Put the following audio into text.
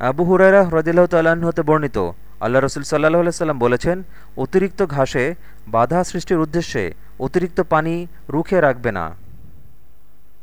আবু হুরারা হ্রদিল্লাহ তাল্লাহ্ন হতে বর্ণিত, আল্লাহ রসুল সাল্লাহ সাল্লাম বলেছেন, অতিরিক্ত ঘাসে বাধা সৃষ্টির উদ্দেশ্যে অতিরিক্ত পানি রুখে রাখবে না।